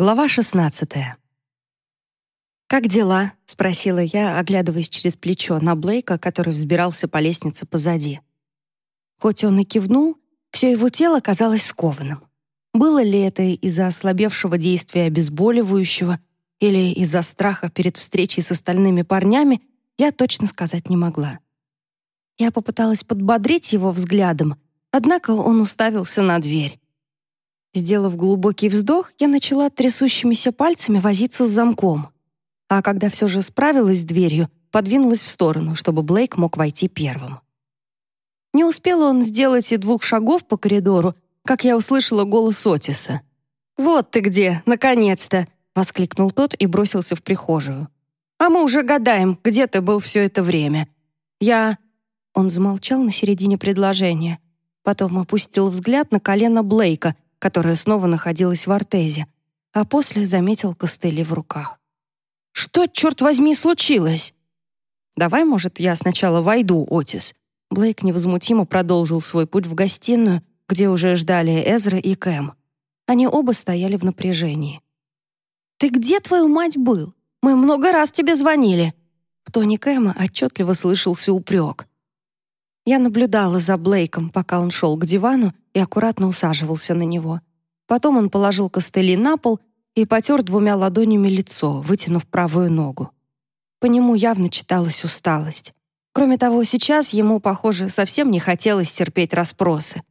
Глава 16. «Как дела?» — спросила я, оглядываясь через плечо на Блейка, который взбирался по лестнице позади. Хоть он и кивнул, все его тело казалось скованным. Было ли это из-за ослабевшего действия обезболивающего или из-за страха перед встречей с остальными парнями, я точно сказать не могла. Я попыталась подбодрить его взглядом, однако он уставился на дверь. Сделав глубокий вздох, я начала трясущимися пальцами возиться с замком. А когда все же справилась с дверью, подвинулась в сторону, чтобы Блейк мог войти первым. Не успел он сделать и двух шагов по коридору, как я услышала голос Отиса. «Вот ты где, наконец-то!» — воскликнул тот и бросился в прихожую. «А мы уже гадаем, где ты был все это время. Я...» Он замолчал на середине предложения. Потом опустил взгляд на колено Блейка — которая снова находилась в ортезе, а после заметил костыли в руках. «Что, черт возьми, случилось?» «Давай, может, я сначала войду, Отис». Блейк невозмутимо продолжил свой путь в гостиную, где уже ждали Эзра и Кэм. Они оба стояли в напряжении. «Ты где, твою мать, был? Мы много раз тебе звонили!» В тоне Кэма отчетливо слышался упрек. Я наблюдала за Блейком, пока он шел к дивану и аккуратно усаживался на него. Потом он положил костыли на пол и потер двумя ладонями лицо, вытянув правую ногу. По нему явно читалась усталость. Кроме того, сейчас ему, похоже, совсем не хотелось терпеть расспросы.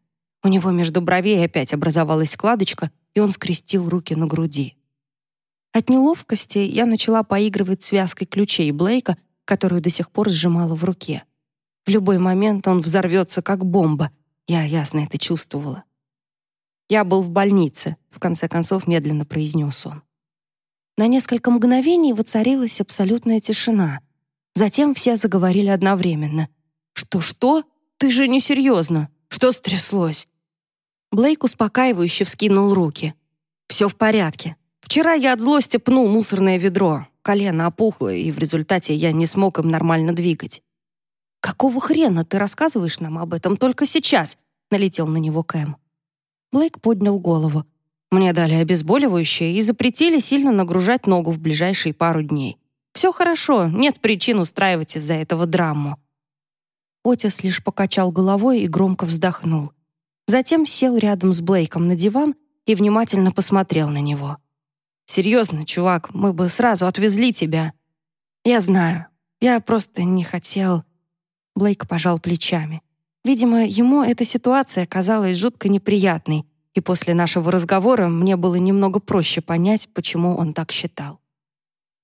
У него между бровей опять образовалась складочка, и он скрестил руки на груди. От неловкости я начала поигрывать связкой ключей Блейка, которую до сих пор сжимала в руке. В любой момент он взорвется, как бомба. Я ясно это чувствовала. «Я был в больнице», — в конце концов медленно произнес он. На несколько мгновений воцарилась абсолютная тишина. Затем все заговорили одновременно. «Что-что? Ты же несерьезно. Что стряслось?» Блейк успокаивающе вскинул руки. «Все в порядке. Вчера я от злости пнул мусорное ведро. Колено опухло, и в результате я не смог им нормально двигать. «Какого хрена ты рассказываешь нам об этом только сейчас?» — налетел на него Кэм. Блейк поднял голову. «Мне дали обезболивающее и запретили сильно нагружать ногу в ближайшие пару дней. Все хорошо, нет причин устраивать из-за этого драму». Отис лишь покачал головой и громко вздохнул. Затем сел рядом с Блейком на диван и внимательно посмотрел на него. «Серьезно, чувак, мы бы сразу отвезли тебя». «Я знаю. Я просто не хотел...» Блейк пожал плечами. Видимо, ему эта ситуация казалась жутко неприятной, и после нашего разговора мне было немного проще понять, почему он так считал.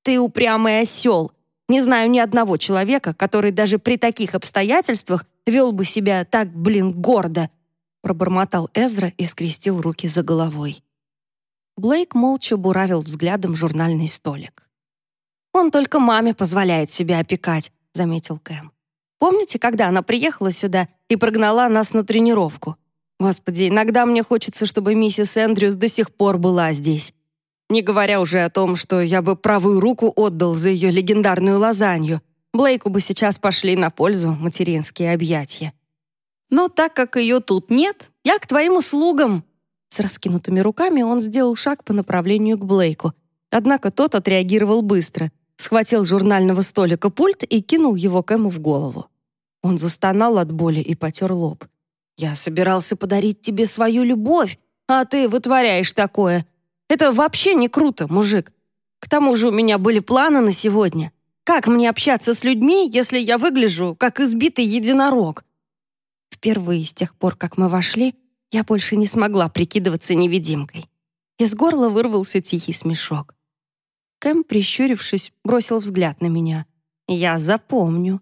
«Ты упрямый осел! Не знаю ни одного человека, который даже при таких обстоятельствах вел бы себя так, блин, гордо!» пробормотал Эзра и скрестил руки за головой. Блейк молча буравил взглядом журнальный столик. «Он только маме позволяет себя опекать», — заметил Кэм. Помните, когда она приехала сюда и прогнала нас на тренировку? Господи, иногда мне хочется, чтобы миссис Эндрюс до сих пор была здесь. Не говоря уже о том, что я бы правую руку отдал за ее легендарную лазанью. Блейку бы сейчас пошли на пользу материнские объятия. Но так как ее тут нет, я к твоим услугам. С раскинутыми руками он сделал шаг по направлению к Блейку. Однако тот отреагировал быстро, схватил журнального столика пульт и кинул его Кэму в голову. Он застонал от боли и потер лоб. «Я собирался подарить тебе свою любовь, а ты вытворяешь такое. Это вообще не круто, мужик. К тому же у меня были планы на сегодня. Как мне общаться с людьми, если я выгляжу, как избитый единорог?» Впервые с тех пор, как мы вошли, я больше не смогла прикидываться невидимкой. Из горла вырвался тихий смешок. Кэм, прищурившись, бросил взгляд на меня. «Я запомню».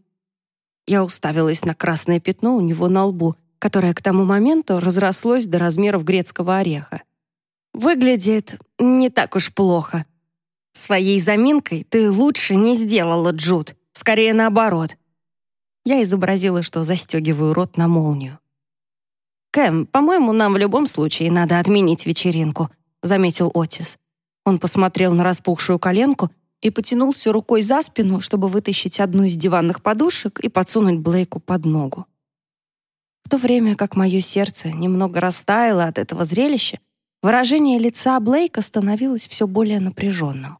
Я уставилась на красное пятно у него на лбу, которое к тому моменту разрослось до размеров грецкого ореха. «Выглядит не так уж плохо. Своей заминкой ты лучше не сделала, Джуд. Скорее наоборот». Я изобразила, что застегиваю рот на молнию. «Кэм, по-моему, нам в любом случае надо отменить вечеринку», — заметил Отис. Он посмотрел на распухшую коленку и потянулся рукой за спину, чтобы вытащить одну из диванных подушек и подсунуть Блейку под ногу. В то время как мое сердце немного растаяло от этого зрелища, Выражение лица Блейка становилось все более напряженным.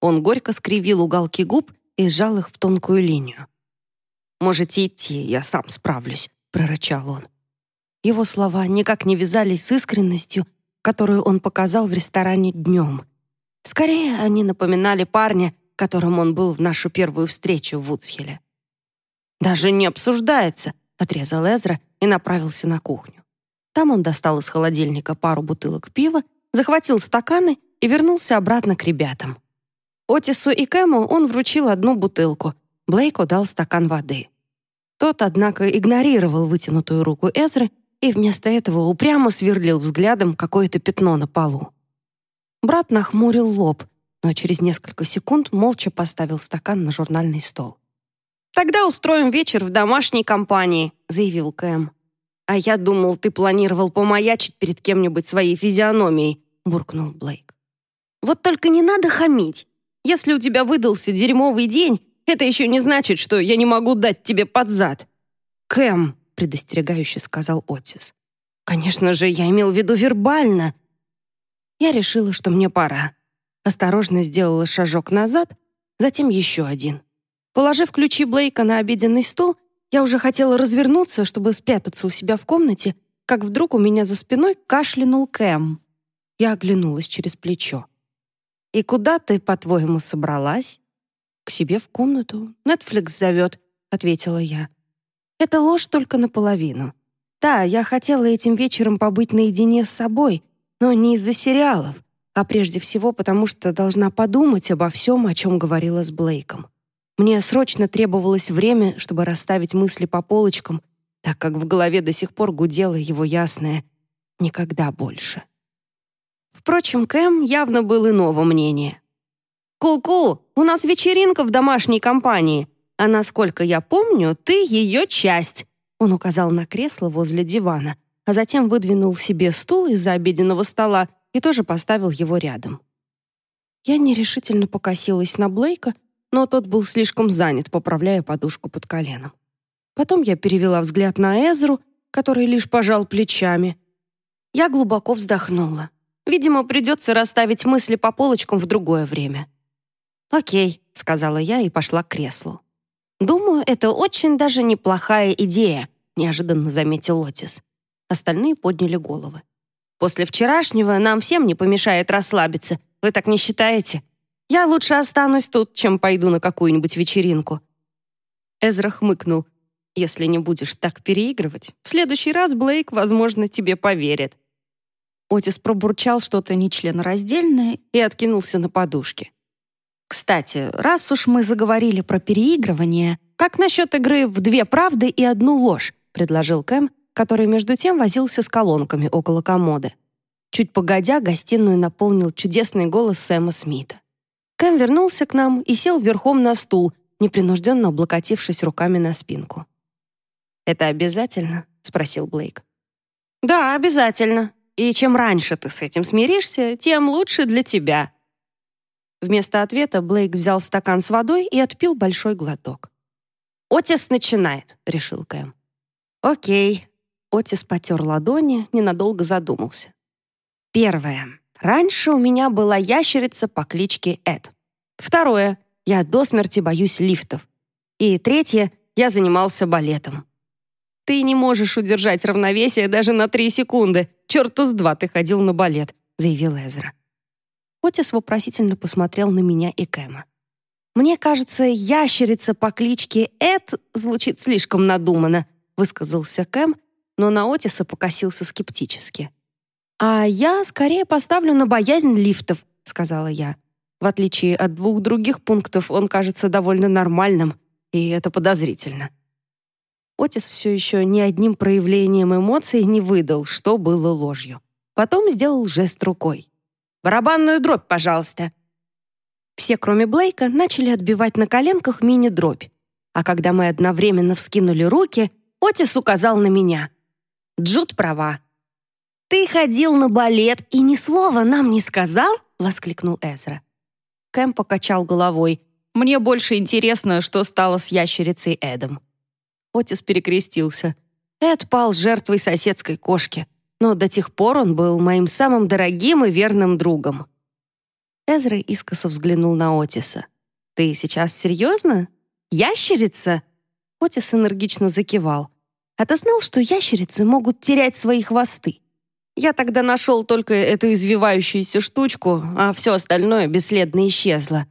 Он горько скривил уголки губ и сжал их в тонкую линию. «Можете идти, я сам справлюсь», — прорычал он. Его слова никак не вязались с искренностью, которую он показал в ресторане днем. Скорее, они напоминали парня, которым он был в нашу первую встречу в Вудсхилле. «Даже не обсуждается», — отрезал Эзра и направился на кухню. Там он достал из холодильника пару бутылок пива, захватил стаканы и вернулся обратно к ребятам. Отису и Кэму он вручил одну бутылку, Блейку дал стакан воды. Тот, однако, игнорировал вытянутую руку Эзры и вместо этого упрямо сверлил взглядом какое-то пятно на полу. Брат нахмурил лоб, но через несколько секунд молча поставил стакан на журнальный стол. «Тогда устроим вечер в домашней компании», — заявил Кэм. «А я думал, ты планировал помаячить перед кем-нибудь своей физиономией», — буркнул Блейк. «Вот только не надо хамить. Если у тебя выдался дерьмовый день, это еще не значит, что я не могу дать тебе под зад». «Кэм», — предостерегающе сказал Отис. «Конечно же, я имел в виду вербально». Я решила, что мне пора. Осторожно сделала шажок назад, затем еще один. Положив ключи Блейка на обеденный стол, я уже хотела развернуться, чтобы спрятаться у себя в комнате, как вдруг у меня за спиной кашлянул Кэм. Я оглянулась через плечо. «И куда ты, по-твоему, собралась?» «К себе в комнату. Нетфликс зовет», — ответила я. «Это ложь только наполовину. Да, я хотела этим вечером побыть наедине с собой, но не из-за сериалов, а прежде всего потому, что должна подумать обо всем, о чем говорила с Блейком. Мне срочно требовалось время, чтобы расставить мысли по полочкам, так как в голове до сих пор гудело его ясное «никогда больше». Впрочем, Кэм явно был иного мнения. «Ку-ку, у нас вечеринка в домашней компании, а насколько я помню, ты ее часть», он указал на кресло возле дивана, а затем выдвинул себе стул из-за обеденного стола и тоже поставил его рядом. Я нерешительно покосилась на Блейка, но тот был слишком занят, поправляя подушку под коленом. Потом я перевела взгляд на Эзру, который лишь пожал плечами. Я глубоко вздохнула. Видимо, придется расставить мысли по полочкам в другое время. «Окей», — сказала я и пошла к креслу. «Думаю, это очень даже неплохая идея», — неожиданно заметил Отис. Остальные подняли головы. «После вчерашнего нам всем не помешает расслабиться. Вы так не считаете?» Я лучше останусь тут, чем пойду на какую-нибудь вечеринку». Эзра хмыкнул. «Если не будешь так переигрывать, в следующий раз Блейк, возможно, тебе поверит». Отис пробурчал что-то нечленораздельное и откинулся на подушке. «Кстати, раз уж мы заговорили про переигрывание, как насчет игры в две правды и одну ложь?» — предложил Кэм, который между тем возился с колонками около комода. Чуть погодя, гостиную наполнил чудесный голос Сэма Смита. Кэм вернулся к нам и сел верхом на стул, непринужденно облокотившись руками на спинку. «Это обязательно?» — спросил Блейк. «Да, обязательно. И чем раньше ты с этим смиришься, тем лучше для тебя». Вместо ответа Блейк взял стакан с водой и отпил большой глоток. «Отис начинает», — решил Кэм. «Окей». Отис потер ладони, ненадолго задумался. Первое. Раньше у меня была ящерица по кличке Эд. Второе. Я до смерти боюсь лифтов. И третье. Я занимался балетом. Ты не можешь удержать равновесие даже на три секунды. Черта с два ты ходил на балет, заявил Эзра. Отис вопросительно посмотрел на меня и Кэма. «Мне кажется, ящерица по кличке Эд звучит слишком надуманно», высказался Кэм, но на Отиса покосился скептически. «А я скорее поставлю на боязнь лифтов», — сказала я. В отличие от двух других пунктов, он кажется довольно нормальным, и это подозрительно. Отис все еще ни одним проявлением эмоций не выдал, что было ложью. Потом сделал жест рукой. «Барабанную дробь, пожалуйста». Все, кроме Блейка, начали отбивать на коленках мини-дробь. А когда мы одновременно вскинули руки, Отис указал на меня. Джуд права. «Ты ходил на балет и ни слова нам не сказал?» — воскликнул Эзра. Кэм покачал головой. «Мне больше интересно, что стало с ящерицей Эдом». Отис перекрестился. Эд пал жертвой соседской кошки. но до тех пор он был моим самым дорогим и верным другом». Эзра искоса взглянул на Отиса. «Ты сейчас серьезно? Ящерица?» Отис энергично закивал. «А ты знал, что ящерицы могут терять свои хвосты? Я тогда нашел только эту извивающуюся штучку, а все остальное бесследно исчезло».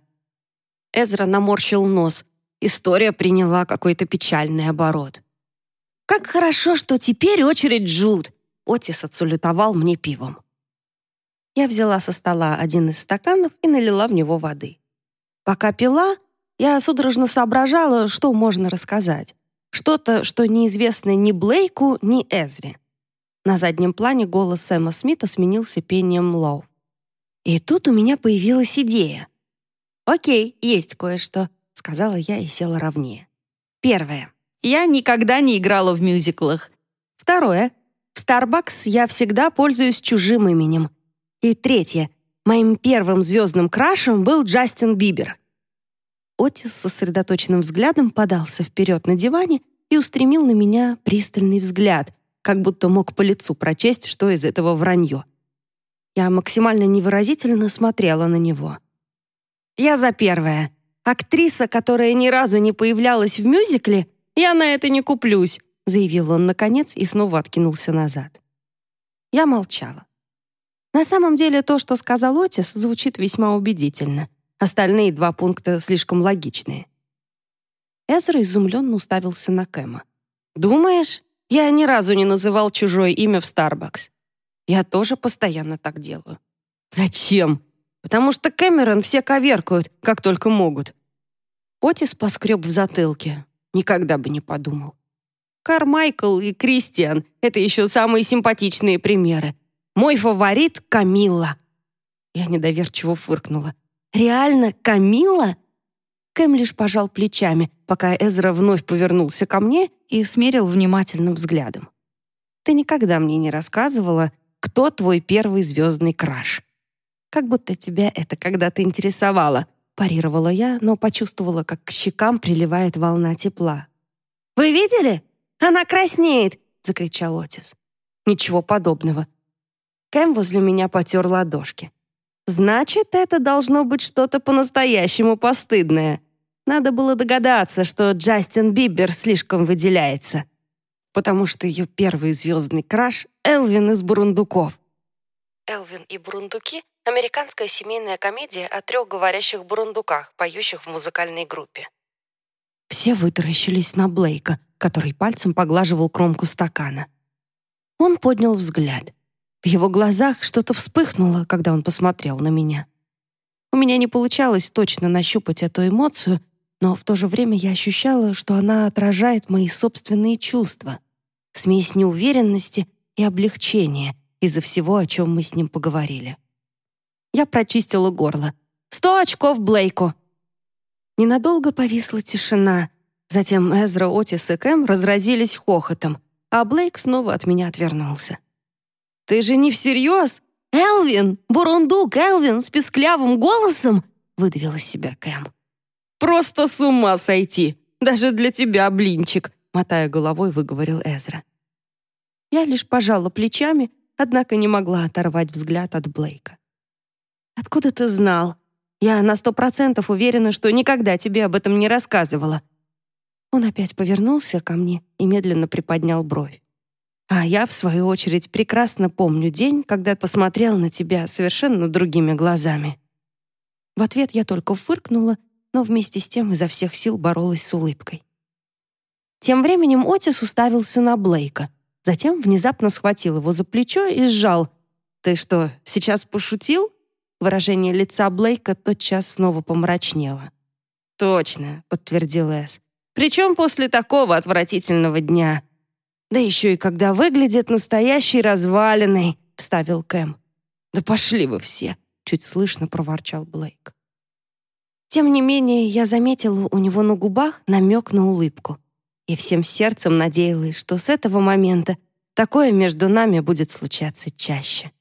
Эзра наморщил нос. История приняла какой-то печальный оборот. «Как хорошо, что теперь очередь Джуд!» Отис отсулютовал мне пивом. Я взяла со стола один из стаканов и налила в него воды. Пока пила, я судорожно соображала, что можно рассказать. Что-то, что неизвестно ни Блейку, ни Эзре. На заднем плане голос Сэма Смита сменился пением Лоу. И тут у меня появилась идея. «Окей, есть кое-что», — сказала я и села ровнее. Первое. Я никогда не играла в мюзиклах. Второе. В Starbucks я всегда пользуюсь чужим именем. И третье. Моим первым звездным крашем был Джастин Бибер. Отис с сосредоточенным взглядом подался вперед на диване и устремил на меня пристальный взгляд, как будто мог по лицу прочесть, что из этого вранье. Я максимально невыразительно смотрела на него. «Я за первое. Актриса, которая ни разу не появлялась в мюзикле, я на это не куплюсь», заявил он наконец и снова откинулся назад. Я молчала. На самом деле то, что сказал Отис, звучит весьма убедительно. Остальные два пункта слишком логичные. Эзра изумленно уставился на Кэма. «Думаешь? Я ни разу не называл чужое имя в Starbucks. Я тоже постоянно так делаю». «Зачем? Потому что Кэмерон все коверкают, как только могут». Отис поскреб в затылке. Никогда бы не подумал. Кармайкл и Кристиан — это еще самые симпатичные примеры. Мой фаворит — Камилла. Я недоверчиво фыркнула. «Реально Камилла?» Кэм лишь пожал плечами, пока Эзра вновь повернулся ко мне и смерил внимательным взглядом. «Ты никогда мне не рассказывала, кто твой первый звездный краш. Как будто тебя это когда-то интересовало», парировала я, но почувствовала, как к щекам приливает волна тепла. «Вы видели? Она краснеет!» — закричал Отис. «Ничего подобного». Кэм возле меня потер ладошки. «Значит, это должно быть что-то по-настоящему постыдное. Надо было догадаться, что Джастин Бибер слишком выделяется. Потому что ее первый звездный краш — Элвин из Бурундуков». «Элвин и Бурундуки» — американская семейная комедия о трех говорящих бурундуках, поющих в музыкальной группе. Все вытаращились на Блейка, который пальцем поглаживал кромку стакана. Он поднял взгляд. В его глазах что-то вспыхнуло, когда он посмотрел на меня. У меня не получалось точно нащупать эту эмоцию, но в то же время я ощущала, что она отражает мои собственные чувства. Смесь неуверенности и облегчения, из-за всего, о чем мы с ним поговорили. Я прочистила горло. «Сто очков Блейку!» Ненадолго повисла тишина. Затем Эзра, Отис и Кэм разразились хохотом, а Блейк снова от меня отвернулся. «Ты же не всерьез? Элвин! Бурундук Элвин с песклявым голосом!» выдавил из себя Кэм. «Просто с ума сойти! Даже для тебя, блинчик!» мотая головой, выговорил Эзра. Я лишь пожала плечами, однако не могла оторвать взгляд от Блейка. «Откуда ты знал? Я на сто процентов уверена, что никогда тебе об этом не рассказывала». Он опять повернулся ко мне и медленно приподнял бровь. А я, в свою очередь, прекрасно помню день, когда посмотрел на тебя совершенно другими глазами. В ответ я только фыркнула, но вместе с тем изо всех сил боролась с улыбкой. Тем временем Отис уставился на Блейка, затем внезапно схватил его за плечо и сжал. «Ты что, сейчас пошутил?» Выражение лица Блейка тотчас снова помрачнело. «Точно», — подтвердил Эс. «Причем после такого отвратительного дня. Да еще и когда выглядит настоящей развалиной», — вставил Кэм. «Да пошли вы все», — чуть слышно проворчал Блейк. Тем не менее, я заметила у него на губах намек на улыбку и всем сердцем надеялась, что с этого момента такое между нами будет случаться чаще.